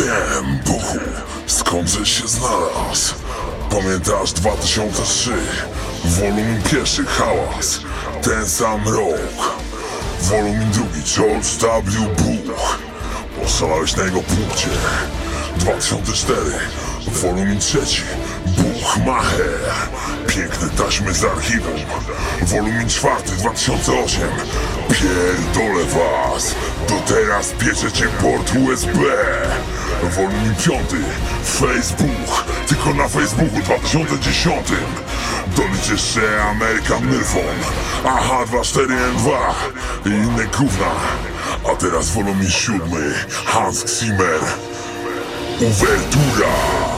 Wiem, Buchu, skąd żeś się znalazł? Pamiętasz 2003? Wolumin pierwszy hałas, ten sam rok. Wolumin drugi George W. Buch. Oszalałeś na jego punkcie. 2004 Wolumin trzeci Buchmacher Piękne taśmy z archiwum. Wolumin czwarty 2008 Pierdolę was. Do teraz piecze cię port USB Wolumin piąty Facebook. Tylko na Facebooku 2010 Dolicz jeszcze American Milfon Aha 24N2 I inne gówna. A teraz wolumin siódmy Hans Zimmer. Uwertura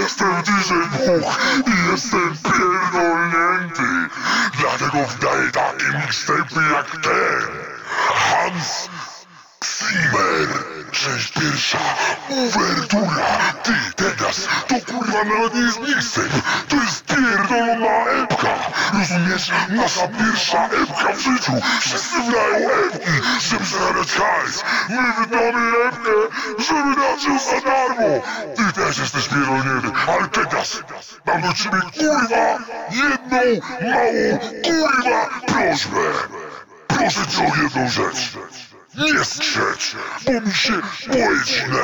Jestem DJ Buch i jestem pierdolnięty. Dlatego wdaję takie mixtape jak ten. Hans Zimmer. Część pierwsza. Uwertura. Ty, teraz, to kurwa nawet nie jest mixtape. To jest pierdolona epka. Rozumiesz? Nasza pierwsza epka w życiu. Wszyscy wdają epki, żeby zarabiać hajs. My wydamy epkę, żeby dać ją za darmo. Ty też jesteś pierdolnięty, ale teraz mam do ciebie kurwa jedną małą kurwa prośbę. Proszę cię o jedną rzecz. Nie skrzeć, bo mi się poeci na.